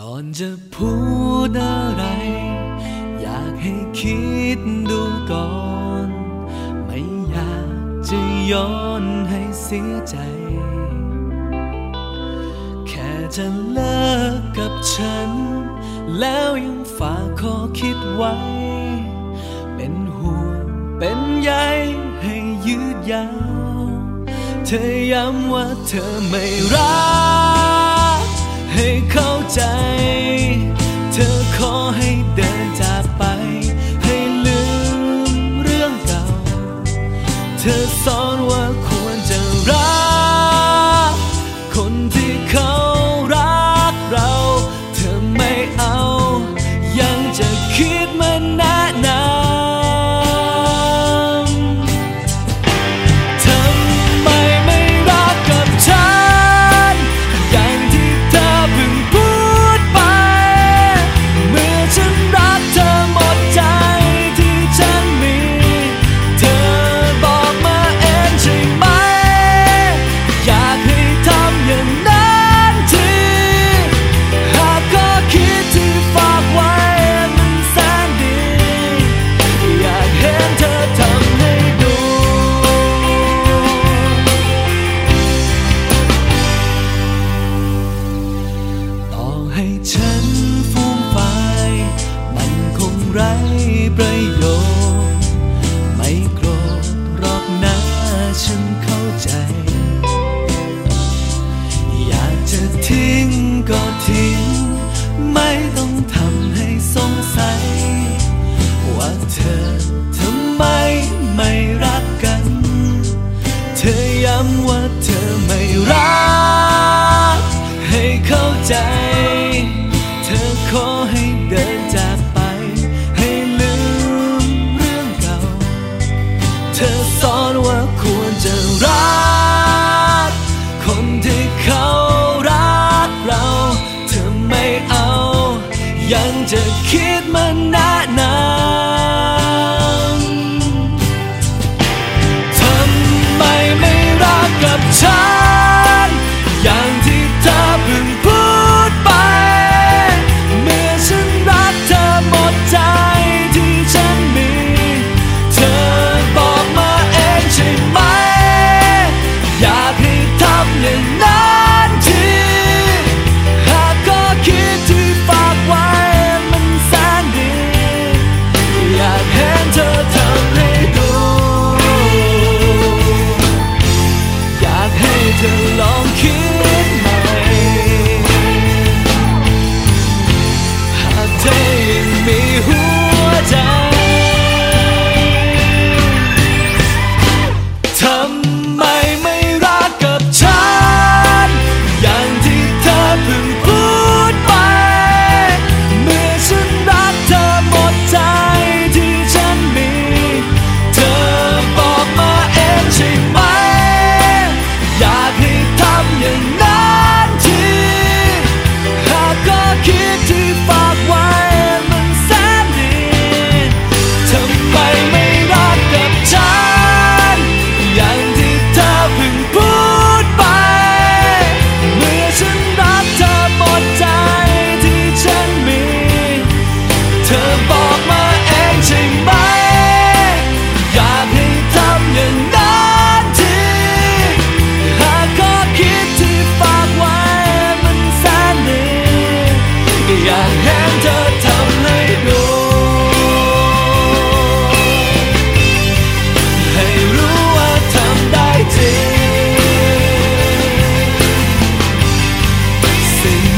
ก่อนจะพูดอะไร อยากให้คิดดูก่อน ไม่อยากจะย้อนให้เสียใจ แค่จะเลิกกับฉัน แล้วยังฝากข้อคิดไว้ เป็นห่วงเป็นใยให้ยืดยาว เธอย้ำว่าเธอไม่รัก ให้เข้าใจ เธอขอให้ ให้ฉันฟูมไฟมันคงไร้ประโยชน์ ไม่โกรธรอกนะฉันเข้ ยังจะคิดมันน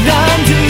何時